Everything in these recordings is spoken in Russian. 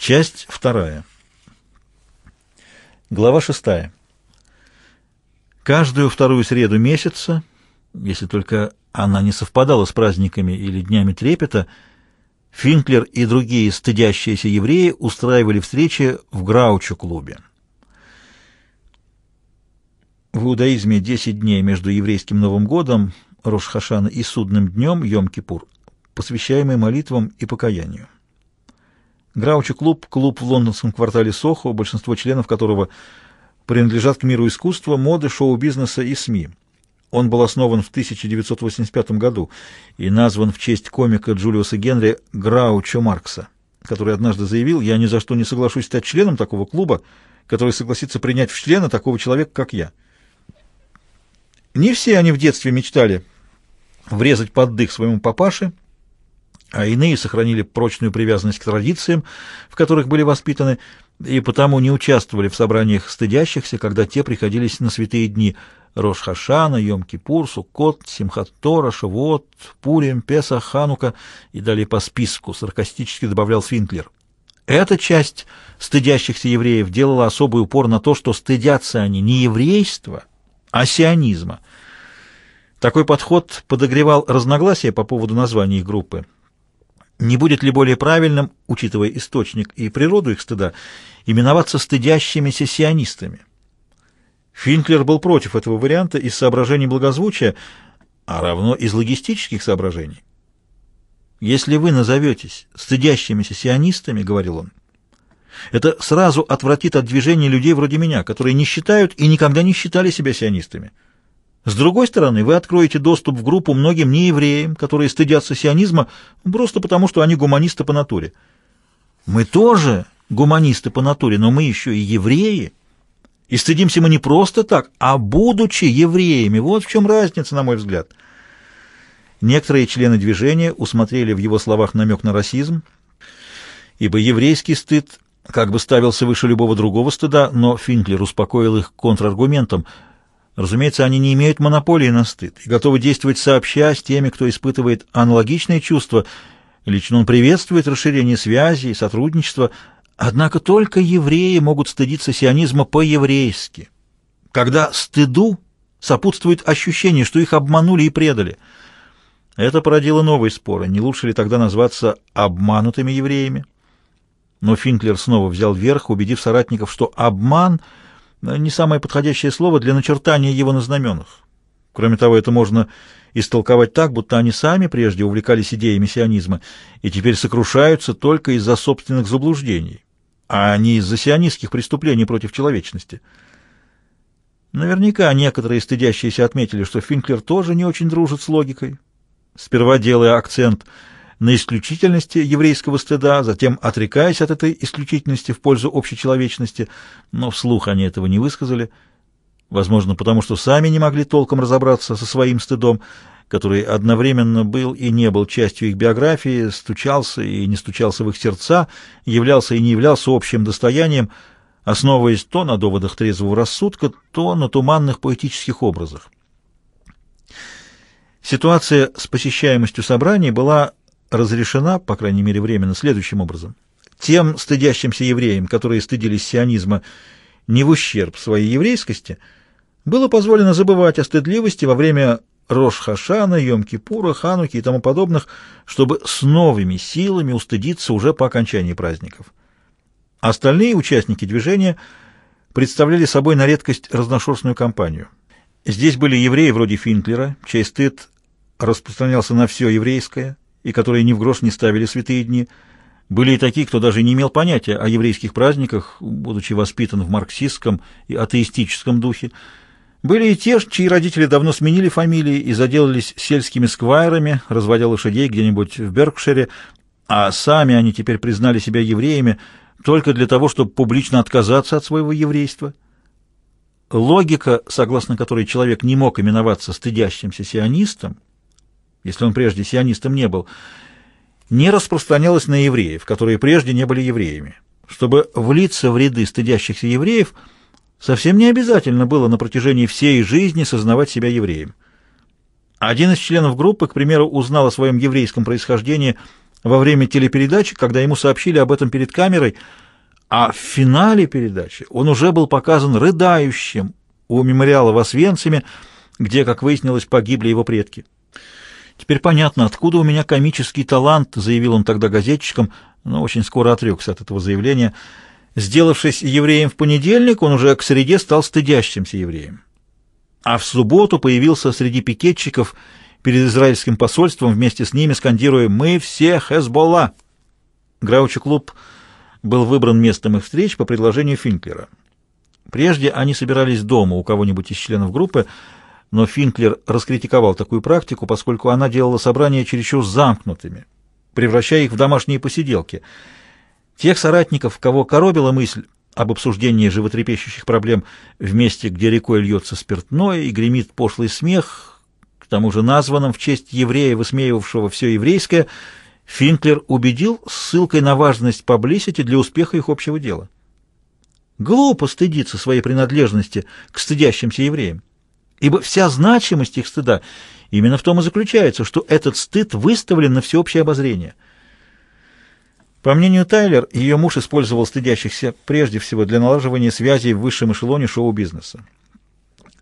Часть вторая. Глава шестая. Каждую вторую среду месяца, если только она не совпадала с праздниками или днями трепета, Финклер и другие стыдящиеся евреи устраивали встречи в Граучу-клубе. В иудаизме 10 дней между еврейским Новым годом, Рош-Хашана и судным днем Йом-Кипур, посвящаемый молитвам и покаянию. Граучи-клуб — клуб в лондонском квартале Сохо, большинство членов которого принадлежат к миру искусства, моды, шоу-бизнеса и СМИ. Он был основан в 1985 году и назван в честь комика Джулиуса Генри Граучо Маркса, который однажды заявил «Я ни за что не соглашусь стать членом такого клуба, который согласится принять в члена такого человека, как я». Не все они в детстве мечтали врезать под дых своему папаше, а иные сохранили прочную привязанность к традициям, в которых были воспитаны, и потому не участвовали в собраниях стыдящихся, когда те приходились на святые дни Рош-Хашана, Йом-Кипур, Суккот, Симхат-Тора, Шавуот, Пурим, Песа, Ханука и далее по списку, саркастически добавлял Свинклер. Эта часть стыдящихся евреев делала особый упор на то, что стыдятся они не еврейства, а сионизма. Такой подход подогревал разногласия по поводу названия их группы. Не будет ли более правильным, учитывая источник и природу их стыда, именоваться стыдящимися сионистами? Финклер был против этого варианта из соображений благозвучия, а равно из логистических соображений. «Если вы назоветесь стыдящимися сионистами, — говорил он, — это сразу отвратит от движения людей вроде меня, которые не считают и никогда не считали себя сионистами». С другой стороны, вы откроете доступ в группу многим неевреям, которые стыдятся сионизма просто потому, что они гуманисты по натуре. Мы тоже гуманисты по натуре, но мы еще и евреи. И стыдимся мы не просто так, а будучи евреями. Вот в чем разница, на мой взгляд. Некоторые члены движения усмотрели в его словах намек на расизм, ибо еврейский стыд как бы ставился выше любого другого стыда, но Финклер успокоил их контраргументом – Разумеется, они не имеют монополии на стыд и готовы действовать сообща с теми, кто испытывает аналогичные чувства. Лично он приветствует расширение связи и сотрудничества, однако только евреи могут стыдиться сионизма по-еврейски, когда стыду сопутствует ощущение, что их обманули и предали. Это породило новые споры, не лучше ли тогда назваться обманутыми евреями. Но Финклер снова взял верх, убедив соратников, что обман — ну, не самое подходящее слово для начертания его на знаменах. Кроме того, это можно истолковать так, будто они сами прежде увлекались идеей миссионизма и теперь сокрушаются только из-за собственных заблуждений, а не из-за сионистских преступлений против человечности. Наверняка некоторые стыдящиеся отметили, что Финклер тоже не очень дружит с логикой, сперва делая акцент на на исключительности еврейского стыда, затем отрекаясь от этой исключительности в пользу общечеловечности, но вслух они этого не высказали, возможно, потому что сами не могли толком разобраться со своим стыдом, который одновременно был и не был частью их биографии, стучался и не стучался в их сердца, являлся и не являлся общим достоянием, основываясь то на доводах трезвого рассудка, то на туманных поэтических образах. Ситуация с посещаемостью собраний была разрешена, по крайней мере временно, следующим образом. Тем стыдящимся евреям, которые стыдились сионизма не в ущерб своей еврейскости, было позволено забывать о стыдливости во время Рош-Хашана, Йом-Кипура, Хануки и тому подобных, чтобы с новыми силами устыдиться уже по окончании праздников. Остальные участники движения представляли собой на редкость разношерстную компанию. Здесь были евреи вроде Финклера, чей стыд распространялся на все еврейское, и которые ни в грош не ставили святые дни. Были и такие, кто даже не имел понятия о еврейских праздниках, будучи воспитан в марксистском и атеистическом духе. Были и те, чьи родители давно сменили фамилии и заделались сельскими сквайрами, разводя лошадей где-нибудь в Беркшире, а сами они теперь признали себя евреями только для того, чтобы публично отказаться от своего еврейства. Логика, согласно которой человек не мог именоваться стыдящимся сионистом, если он прежде сионистом не был, не распространялось на евреев, которые прежде не были евреями. Чтобы влиться в ряды стыдящихся евреев, совсем не обязательно было на протяжении всей жизни сознавать себя евреем. Один из членов группы, к примеру, узнал о своем еврейском происхождении во время телепередачи, когда ему сообщили об этом перед камерой, а в финале передачи он уже был показан рыдающим у мемориала в Освенциме, где, как выяснилось, погибли его предки. «Теперь понятно, откуда у меня комический талант», — заявил он тогда газетчикам, но очень скоро отрекся от этого заявления. Сделавшись евреем в понедельник, он уже к среде стал стыдящимся евреем. А в субботу появился среди пикетчиков перед израильским посольством, вместе с ними скандируя «Мы все Хезболла!». Граучи-клуб был выбран местом их встреч по предложению Финклера. Прежде они собирались дома у кого-нибудь из членов группы, но Финклер раскритиковал такую практику, поскольку она делала собрания чересчур замкнутыми, превращая их в домашние посиделки. Тех соратников, кого коробила мысль об обсуждении животрепещущих проблем в месте, где рекой льется спиртное и гремит пошлый смех, к тому же названным в честь еврея, высмеивавшего все еврейское, Финклер убедил ссылкой на важность паблисити для успеха их общего дела. Глупо стыдиться своей принадлежности к стыдящимся евреям ибо вся значимость их стыда именно в том и заключается, что этот стыд выставлен на всеобщее обозрение. По мнению Тайлер, ее муж использовал стыдящихся прежде всего для налаживания связей в высшем эшелоне шоу-бизнеса.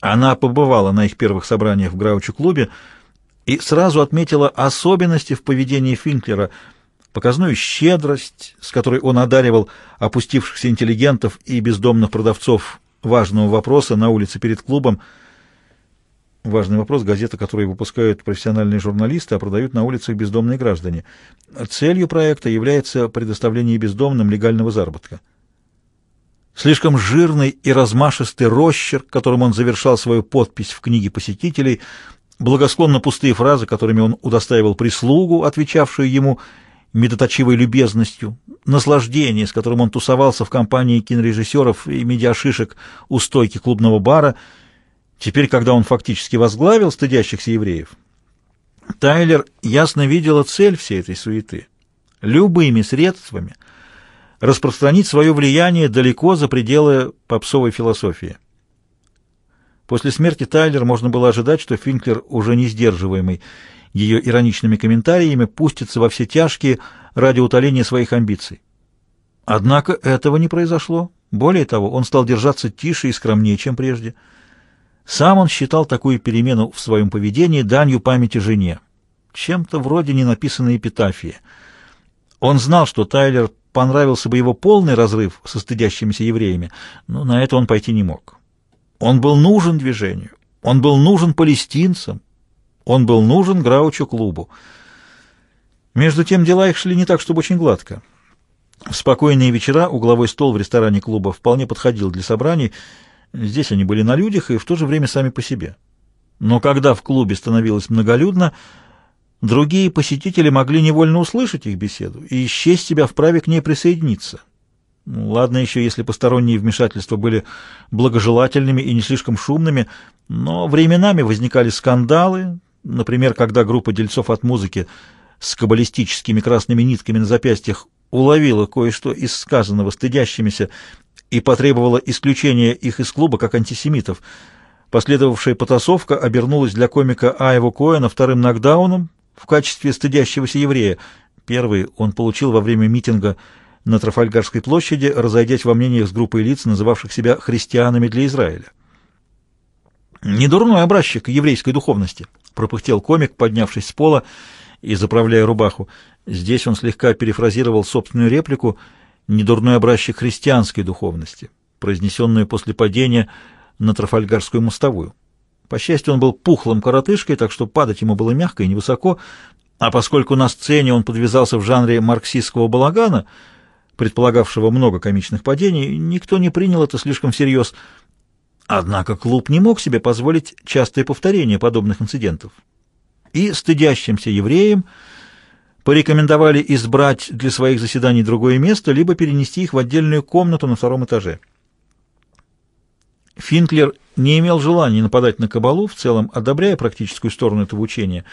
Она побывала на их первых собраниях в Граучу-клубе и сразу отметила особенности в поведении Финклера, показную щедрость, с которой он одаривал опустившихся интеллигентов и бездомных продавцов важного вопроса на улице перед клубом – Важный вопрос – газета, которую выпускают профессиональные журналисты, а продают на улицах бездомные граждане. Целью проекта является предоставление бездомным легального заработка. Слишком жирный и размашистый росчерк, которым он завершал свою подпись в книге посетителей, благосклонно пустые фразы, которыми он удостаивал прислугу, отвечавшую ему медоточивой любезностью, наслаждение, с которым он тусовался в компании кинорежиссеров и медиашишек у стойки клубного бара – Теперь, когда он фактически возглавил стыдящихся евреев, Тайлер ясно видела цель всей этой суеты. Любыми средствами распространить свое влияние далеко за пределы попсовой философии. После смерти Тайлер можно было ожидать, что Финклер, уже не сдерживаемый ее ироничными комментариями, пустится во все тяжкие ради утоления своих амбиций. Однако этого не произошло. Более того, он стал держаться тише и скромнее, чем прежде – сам он считал такую перемену в своем поведении данью памяти жене, чем-то вроде ненаписанной эпитафии. Он знал, что Тайлер понравился бы его полный разрыв со стыдящимися евреями, но на это он пойти не мог. Он был нужен движению, он был нужен палестинцам, он был нужен Граучу-клубу. Между тем дела их шли не так, чтобы очень гладко. В спокойные вечера угловой стол в ресторане клуба вполне подходил для собраний, Здесь они были на людях и в то же время сами по себе. Но когда в клубе становилось многолюдно, другие посетители могли невольно услышать их беседу и счесть себя вправе к ней присоединиться. Ладно еще, если посторонние вмешательства были благожелательными и не слишком шумными, но временами возникали скандалы, например, когда группа дельцов от музыки с каббалистическими красными нитками на запястьях уловила кое-что из сказанного стыдящимися и потребовала исключения их из клуба как антисемитов. Последовавшая потасовка обернулась для комика Айва Коэна вторым нокдауном в качестве стыдящегося еврея. Первый он получил во время митинга на Трафальгарской площади, разойдясь во мнениях с группой лиц, называвших себя христианами для Израиля. «Недурной образчик еврейской духовности», — пропыхтел комик, поднявшись с пола и заправляя рубаху. Здесь он слегка перефразировал собственную реплику — недурной образчик христианской духовности, произнесенную после падения на Трафальгарскую мостовую. По счастью, он был пухлым коротышкой, так что падать ему было мягко и невысоко, а поскольку на сцене он подвязался в жанре марксистского балагана, предполагавшего много комичных падений, никто не принял это слишком всерьез. Однако клуб не мог себе позволить частое повторение подобных инцидентов. И стыдящимся евреям порекомендовали избрать для своих заседаний другое место, либо перенести их в отдельную комнату на втором этаже. Финклер не имел желания нападать на кабалу, в целом одобряя практическую сторону этого учения,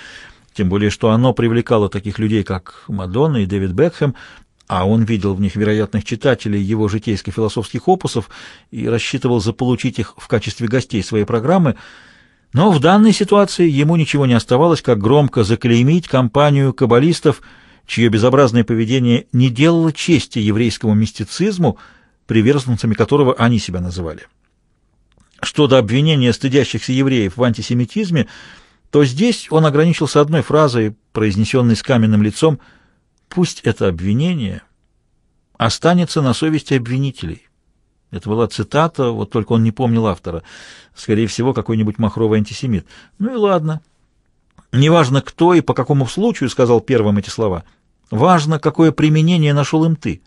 тем более что оно привлекало таких людей, как Мадонна и Дэвид Бекхэм, а он видел в них вероятных читателей его житейско-философских опусов и рассчитывал заполучить их в качестве гостей своей программы – но в данной ситуации ему ничего не оставалось, как громко заклеймить компанию каббалистов, чье безобразное поведение не делало чести еврейскому мистицизму, приверженцами которого они себя называли. Что до обвинения стыдящихся евреев в антисемитизме, то здесь он ограничился одной фразой, произнесенной с каменным лицом «Пусть это обвинение останется на совести обвинителей». Это была цитата, вот только он не помнил автора. Скорее всего, какой-нибудь махровый антисемит. Ну и ладно. Неважно, кто и по какому случаю сказал первым эти слова. Важно, какое применение нашел им ты.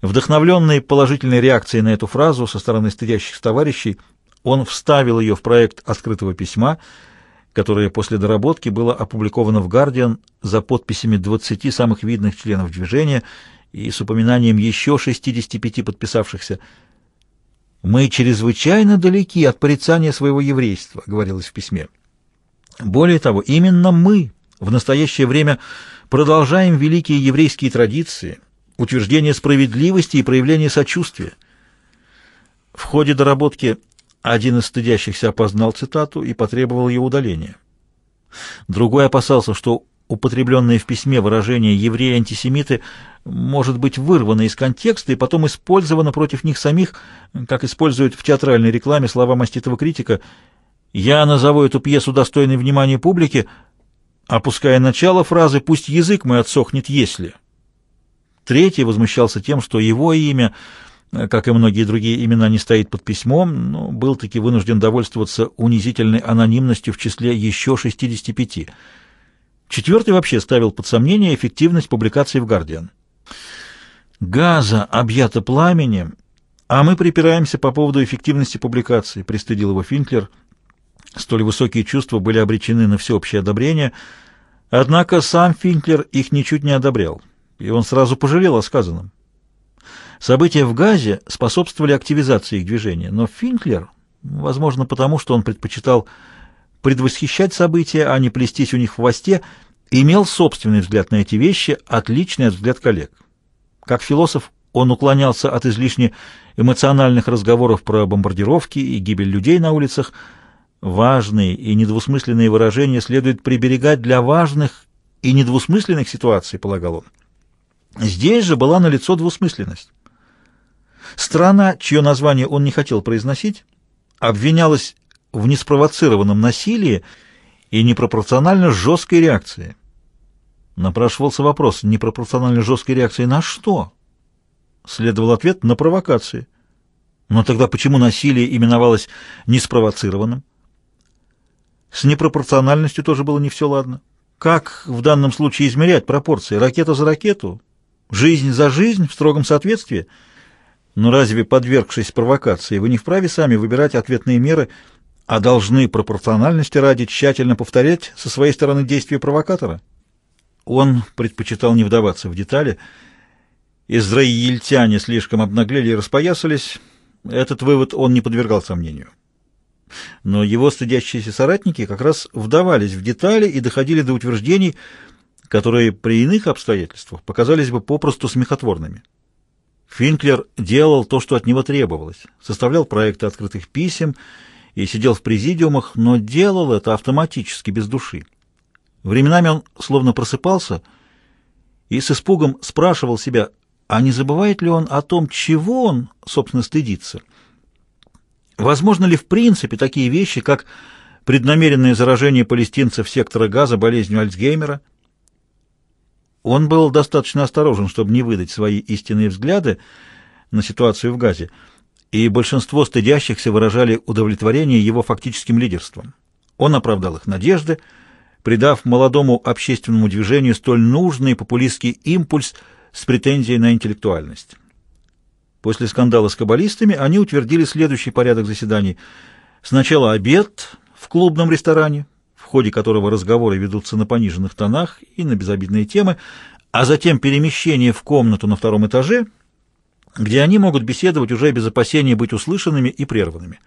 Вдохновленный положительной реакцией на эту фразу со стороны стыдящих товарищей, он вставил ее в проект открытого письма, которое после доработки было опубликовано в «Гардиан» за подписями 20 самых видных членов движения и с упоминанием еще 65 подписавшихся. «Мы чрезвычайно далеки от порицания своего еврейства», — говорилось в письме. «Более того, именно мы в настоящее время продолжаем великие еврейские традиции, утверждение справедливости и проявление сочувствия». В ходе доработки один из стыдящихся опознал цитату и потребовал ее удаления. Другой опасался, что употребленное в письме выражение «евреи-антисемиты» может быть вырвано из контекста и потом использовано против них самих, как используют в театральной рекламе слова маститого критика «Я назову эту пьесу достойной внимания публики», опуская начало фразы «пусть язык мой отсохнет, если». Третий возмущался тем, что его имя, как и многие другие имена, не стоит под письмом, но был таки вынужден довольствоваться унизительной анонимностью в числе еще 65. Четвертый вообще ставил под сомнение эффективность публикации в «Гардиан». «Газа объята пламенем, а мы припираемся по поводу эффективности публикации», — пристыдил его Финклер. Столь высокие чувства были обречены на всеобщее одобрение, однако сам Финклер их ничуть не одобрял, и он сразу пожалел о сказанном. События в Газе способствовали активизации их движения, но Финклер, возможно, потому что он предпочитал предвосхищать события, а не плестись у них в хвосте, — имел собственный взгляд на эти вещи, отличный от взгляд коллег. Как философ он уклонялся от излишне эмоциональных разговоров про бомбардировки и гибель людей на улицах. Важные и недвусмысленные выражения следует приберегать для важных и недвусмысленных ситуаций, полагал он. Здесь же была налицо двусмысленность. Страна, чье название он не хотел произносить, обвинялась в неспровоцированном насилии и непропорционально жесткой реакции – Напрашивался вопрос непропорционально жесткой реакции «на что?» Следовал ответ «на провокации». Но тогда почему насилие именовалось неспровоцированным? С непропорциональностью тоже было не все ладно. Как в данном случае измерять пропорции? Ракета за ракету? Жизнь за жизнь в строгом соответствии? Но разве, подвергшись провокации, вы не вправе сами выбирать ответные меры, а должны пропорциональности ради тщательно повторять со своей стороны действия провокатора? Он предпочитал не вдаваться в детали. Израильтяне слишком обнаглели и распоясались. Этот вывод он не подвергал сомнению. Но его стыдящиеся соратники как раз вдавались в детали и доходили до утверждений, которые при иных обстоятельствах показались бы попросту смехотворными. Финклер делал то, что от него требовалось, составлял проекты открытых писем и сидел в президиумах, но делал это автоматически, без души. Временами он словно просыпался и с испугом спрашивал себя, а не забывает ли он о том, чего он, собственно, стыдится? Возможно ли в принципе такие вещи, как преднамеренное заражение палестинцев сектора газа болезнью Альцгеймера? Он был достаточно осторожен, чтобы не выдать свои истинные взгляды на ситуацию в Газе, и большинство стыдящихся выражали удовлетворение его фактическим лидерством. Он оправдал их надежды, придав молодому общественному движению столь нужный популистский импульс с претензией на интеллектуальность. После скандала с каббалистами они утвердили следующий порядок заседаний. Сначала обед в клубном ресторане, в ходе которого разговоры ведутся на пониженных тонах и на безобидные темы, а затем перемещение в комнату на втором этаже, где они могут беседовать уже без опасения быть услышанными и прерванными.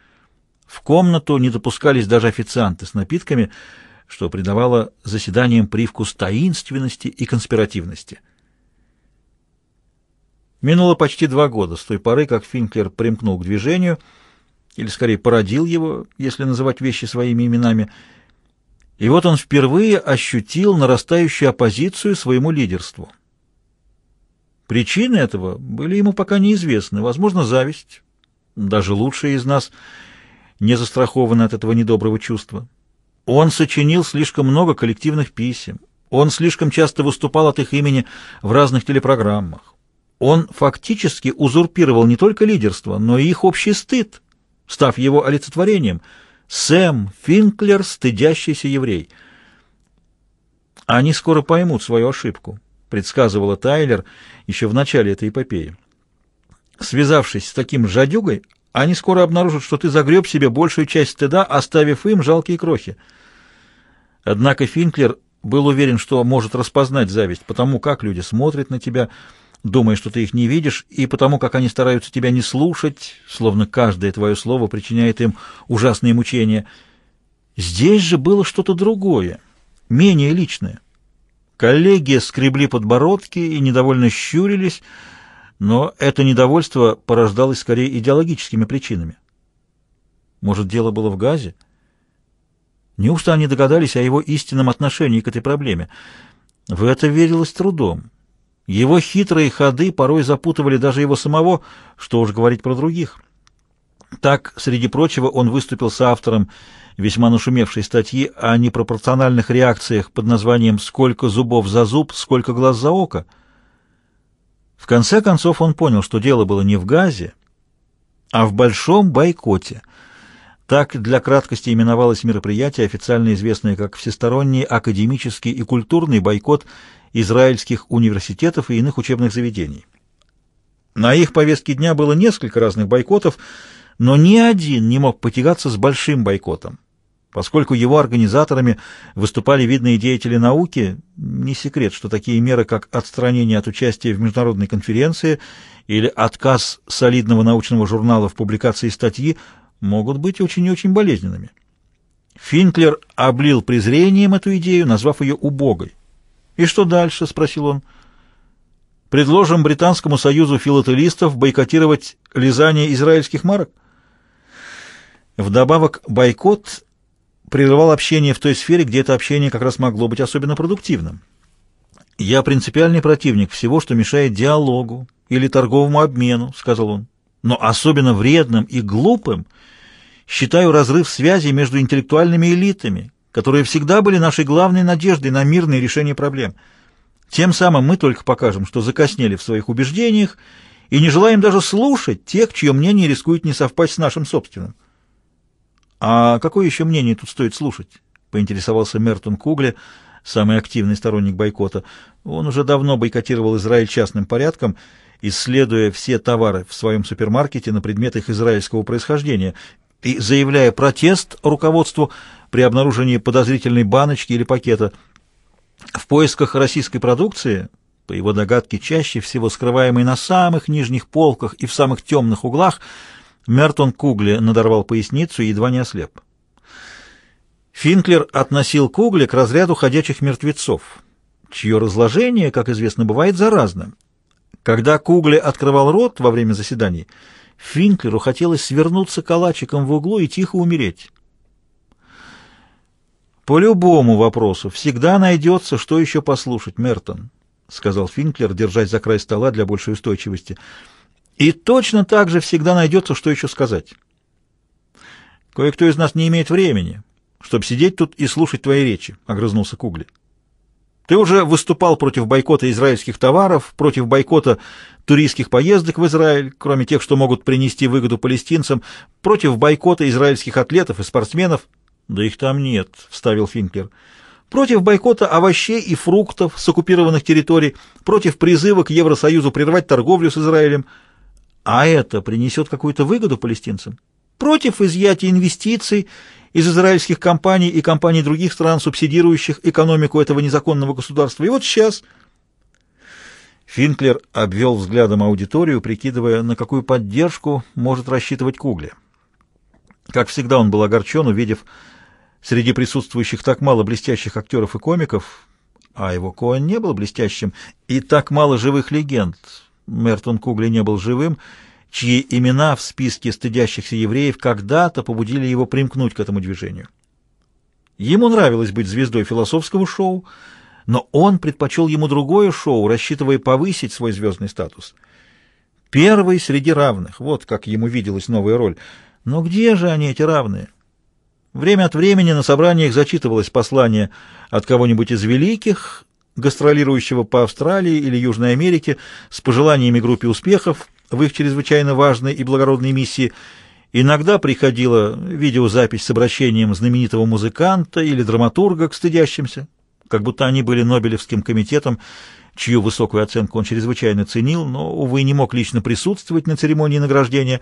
В комнату не допускались даже официанты с напитками – что придавало заседаниям привкус таинственности и конспиративности. Минуло почти два года с той поры, как Финклер примкнул к движению, или скорее породил его, если называть вещи своими именами, и вот он впервые ощутил нарастающую оппозицию своему лидерству. Причины этого были ему пока неизвестны, возможно, зависть, даже лучшие из нас не застрахованы от этого недоброго чувства. Он сочинил слишком много коллективных писем. Он слишком часто выступал от их имени в разных телепрограммах. Он фактически узурпировал не только лидерство, но и их общий стыд, став его олицетворением. Сэм Финклер, стыдящийся еврей. «Они скоро поймут свою ошибку», — предсказывала Тайлер еще в начале этой эпопеи. «Связавшись с таким жадюгой, они скоро обнаружат, что ты загреб себе большую часть стыда, оставив им жалкие крохи». Однако Финклер был уверен, что может распознать зависть потому, как люди смотрят на тебя, думая, что ты их не видишь, и потому, как они стараются тебя не слушать, словно каждое твое слово причиняет им ужасные мучения. Здесь же было что-то другое, менее личное. Коллеги скребли подбородки и недовольно щурились, но это недовольство порождалось скорее идеологическими причинами. Может, дело было в газе? — Неужто они догадались о его истинном отношении к этой проблеме? В это верилось трудом. Его хитрые ходы порой запутывали даже его самого, что уж говорить про других. Так, среди прочего, он выступил с автором весьма нашумевшей статьи о непропорциональных реакциях под названием «Сколько зубов за зуб, сколько глаз за око». В конце концов он понял, что дело было не в газе, а в большом бойкоте – так для краткости именовалось мероприятие, официально известное как «Всесторонний академический и культурный бойкот израильских университетов и иных учебных заведений». На их повестке дня было несколько разных бойкотов, но ни один не мог потягаться с большим бойкотом. Поскольку его организаторами выступали видные деятели науки, не секрет, что такие меры, как отстранение от участия в международной конференции или отказ солидного научного журнала в публикации статьи, могут быть очень и очень болезненными. Финклер облил презрением эту идею, назвав ее убогой. «И что дальше?» — спросил он. «Предложим Британскому союзу филателистов бойкотировать лизание израильских марок?» Вдобавок, бойкот прерывал общение в той сфере, где это общение как раз могло быть особенно продуктивным. «Я принципиальный противник всего, что мешает диалогу или торговому обмену», — сказал он но особенно вредным и глупым считаю разрыв связи между интеллектуальными элитами, которые всегда были нашей главной надеждой на мирное решение проблем. Тем самым мы только покажем, что закоснели в своих убеждениях и не желаем даже слушать тех, чье мнение рискует не совпасть с нашим собственным. «А какое еще мнение тут стоит слушать?» — поинтересовался Мертон Кугли, самый активный сторонник бойкота. Он уже давно бойкотировал Израиль частным порядком — исследуя все товары в своем супермаркете на предмет их израильского происхождения и заявляя протест руководству при обнаружении подозрительной баночки или пакета. В поисках российской продукции, по его догадке, чаще всего скрываемой на самых нижних полках и в самых темных углах, Мертон Кугли надорвал поясницу и едва не ослеп. Финклер относил Кугли к разряду ходячих мертвецов, чье разложение, как известно, бывает заразным когда Кугли открывал рот во время заседаний, Финклеру хотелось свернуться калачиком в углу и тихо умереть. «По любому вопросу всегда найдется, что еще послушать, Мертон», — сказал Финклер, держась за край стола для большей устойчивости. «И точно так же всегда найдется, что еще сказать. Кое-кто из нас не имеет времени, чтобы сидеть тут и слушать твои речи», — огрызнулся Кугли. Ты уже выступал против бойкота израильских товаров, против бойкота туристских поездок в Израиль, кроме тех, что могут принести выгоду палестинцам, против бойкота израильских атлетов и спортсменов. Да их там нет, вставил Финклер. Против бойкота овощей и фруктов с оккупированных территорий, против призыва к Евросоюзу прервать торговлю с Израилем. А это принесет какую-то выгоду палестинцам? Против изъятия инвестиций из израильских компаний и компаний других стран, субсидирующих экономику этого незаконного государства. И вот сейчас... Финклер обвел взглядом аудиторию, прикидывая, на какую поддержку может рассчитывать Кугли. Как всегда, он был огорчен, увидев среди присутствующих так мало блестящих актеров и комиков, а его Коэн не был блестящим, и так мало живых легенд. Мертон Кугли не был живым, и чьи имена в списке стыдящихся евреев когда-то побудили его примкнуть к этому движению. Ему нравилось быть звездой философского шоу, но он предпочел ему другое шоу, рассчитывая повысить свой звездный статус. Первый среди равных, вот как ему виделась новая роль. Но где же они, эти равные? Время от времени на собраниях зачитывалось послание от кого-нибудь из великих, гастролирующего по Австралии или Южной Америке, с пожеланиями группе успехов, в их чрезвычайно важной и благородной миссии иногда приходила видеозапись с обращением знаменитого музыканта или драматурга к стыдящимся, как будто они были Нобелевским комитетом, чью высокую оценку он чрезвычайно ценил, но, увы, не мог лично присутствовать на церемонии награждения.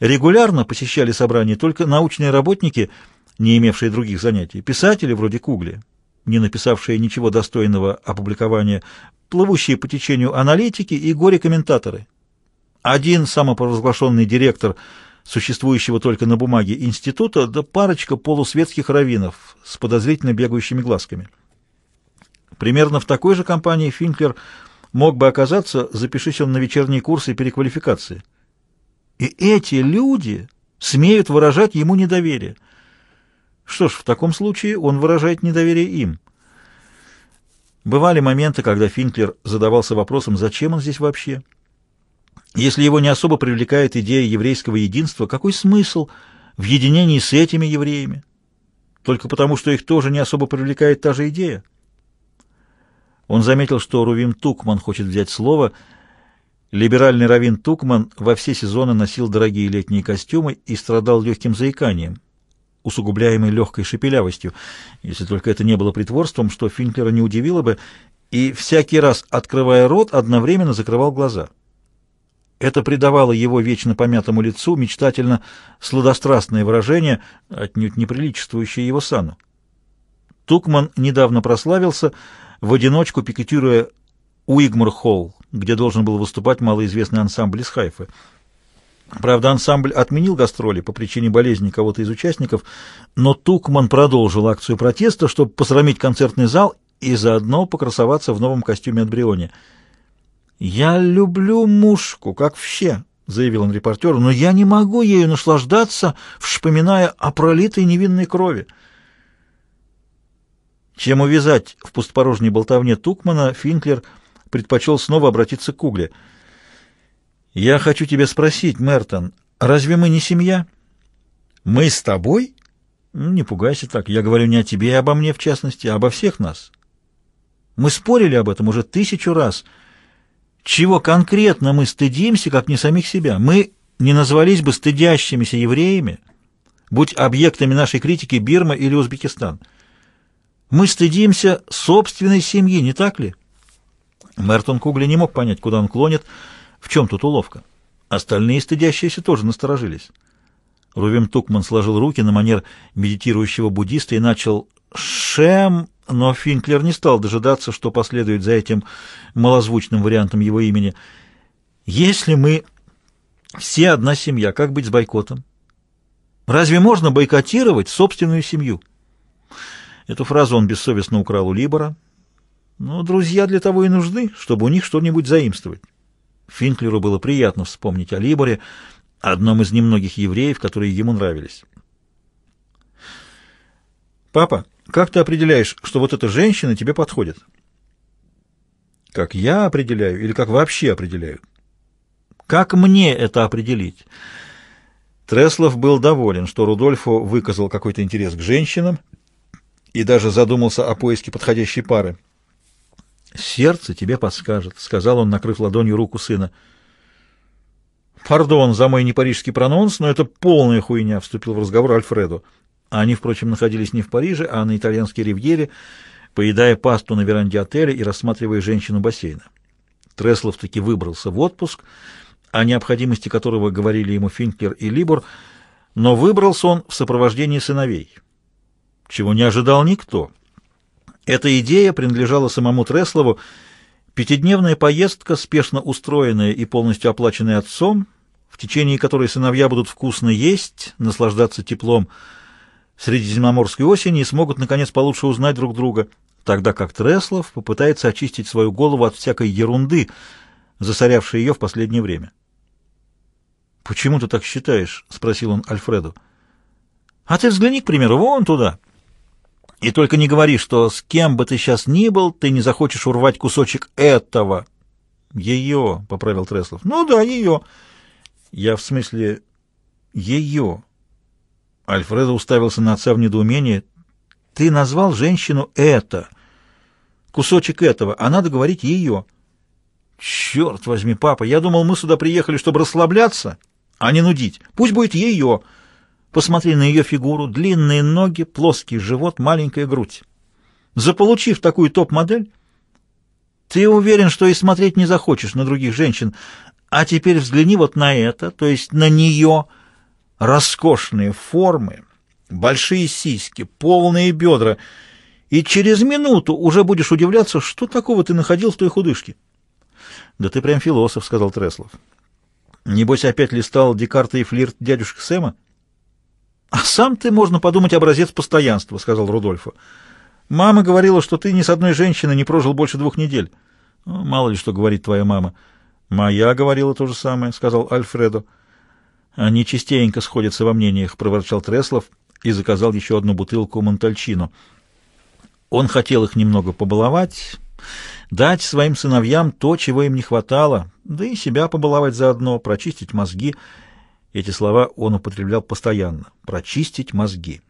Регулярно посещали собрания только научные работники, не имевшие других занятий, писатели вроде Кугли, не написавшие ничего достойного опубликования, плывущие по течению аналитики и горе-комментаторы – один самопровозглашенный директор существующего только на бумаге института, да парочка полусветских раввинов с подозрительно бегающими глазками. Примерно в такой же компании Финклер мог бы оказаться, запишись он на вечерние курсы переквалификации. И эти люди смеют выражать ему недоверие. Что ж, в таком случае он выражает недоверие им. Бывали моменты, когда Финклер задавался вопросом, зачем он здесь вообще? Если его не особо привлекает идея еврейского единства, какой смысл в единении с этими евреями? Только потому, что их тоже не особо привлекает та же идея? Он заметил, что Рувим Тукман хочет взять слово. Либеральный Равин Тукман во все сезоны носил дорогие летние костюмы и страдал легким заиканием, усугубляемый легкой шепелявостью, если только это не было притворством, что Финклера не удивило бы, и всякий раз, открывая рот, одновременно закрывал глаза. Это придавало его вечно помятому лицу мечтательно сладострастное выражение, отнюдь неприличествующее его сану. Тукман недавно прославился, в одиночку пикетируя Уигмор-холл, где должен был выступать малоизвестный ансамбль из Хайфы. Правда, ансамбль отменил гастроли по причине болезни кого-то из участников, но Тукман продолжил акцию протеста, чтобы посрамить концертный зал и заодно покрасоваться в новом костюме от Бриони — «Я люблю мушку, как все», — заявил он репортеру, «но я не могу ею наслаждаться, вспоминая о пролитой невинной крови». Чем увязать в пустопорожней болтовне Тукмана, Финклер предпочел снова обратиться к Угле. «Я хочу тебя спросить, Мертон, разве мы не семья?» «Мы с тобой?» «Не пугайся так. Я говорю не о тебе и обо мне, в частности, а обо всех нас. Мы спорили об этом уже тысячу раз». Чего конкретно мы стыдимся, как не самих себя? Мы не назвались бы стыдящимися евреями, будь объектами нашей критики Бирма или Узбекистан. Мы стыдимся собственной семьи, не так ли? Мертон Кугли не мог понять, куда он клонит, в чем тут уловка. Остальные стыдящиеся тоже насторожились. Рувим Тукман сложил руки на манер медитирующего буддиста и начал Шем, но Финклер не стал дожидаться, что последует за этим малозвучным вариантом его имени. «Если мы все одна семья, как быть с бойкотом? Разве можно бойкотировать собственную семью?» Эту фразу он бессовестно украл у Либора. Но друзья для того и нужны, чтобы у них что-нибудь заимствовать. Финклеру было приятно вспомнить о Либоре, одном из немногих евреев, которые ему нравились. «Папа, как ты определяешь, что вот эта женщина тебе подходит? Как я определяю или как вообще определяю? Как мне это определить? Треслов был доволен, что Рудольфу выказал какой-то интерес к женщинам и даже задумался о поиске подходящей пары. «Сердце тебе подскажет», — сказал он, накрыв ладонью руку сына. «Пардон за мой непарижский прононс, но это полная хуйня», — вступил в разговор Альфреду. Они, впрочем, находились не в Париже, а на итальянской ривьере, поедая пасту на веранде отеля и рассматривая женщину бассейна. Треслов таки выбрался в отпуск, о необходимости которого говорили ему Финклер и Либор, но выбрался он в сопровождении сыновей, чего не ожидал никто. Эта идея принадлежала самому Треслову. Пятидневная поездка, спешно устроенная и полностью оплаченная отцом, в течение которой сыновья будут вкусно есть, наслаждаться теплом, средиземноморской осени и смогут, наконец, получше узнать друг друга, тогда как Треслов попытается очистить свою голову от всякой ерунды, засорявшей ее в последнее время. «Почему ты так считаешь?» — спросил он Альфреду. «А ты взгляни, к примеру, вон туда. И только не говори, что с кем бы ты сейчас ни был, ты не захочешь урвать кусочек этого». «Ее», — поправил Треслов. «Ну да, ее». «Я в смысле ее». Альфредо уставился на отца в недоумении. «Ты назвал женщину это, кусочек этого, а надо говорить ее». «Черт возьми, папа, я думал, мы сюда приехали, чтобы расслабляться, а не нудить. Пусть будет ее. Посмотри на ее фигуру, длинные ноги, плоский живот, маленькая грудь. Заполучив такую топ-модель, ты уверен, что и смотреть не захочешь на других женщин. А теперь взгляни вот на это, то есть на нее» роскошные формы, большие сиськи, полные бедра, и через минуту уже будешь удивляться, что такого ты находил в той худышке. — Да ты прям философ, — сказал Треслов. — Небось, опять листал Декарта и флирт дядюшки Сэма? — А сам ты, можно подумать, образец постоянства, — сказал Рудольфу. — Мама говорила, что ты ни с одной женщиной не прожил больше двух недель. Мало ли что говорит твоя мама. — Моя говорила то же самое, — сказал Альфредо. «Они частенько сходятся во мнениях», — проворчал Треслов и заказал еще одну бутылку Монтальчино. Он хотел их немного побаловать, дать своим сыновьям то, чего им не хватало, да и себя побаловать заодно, прочистить мозги. Эти слова он употреблял постоянно — «прочистить мозги».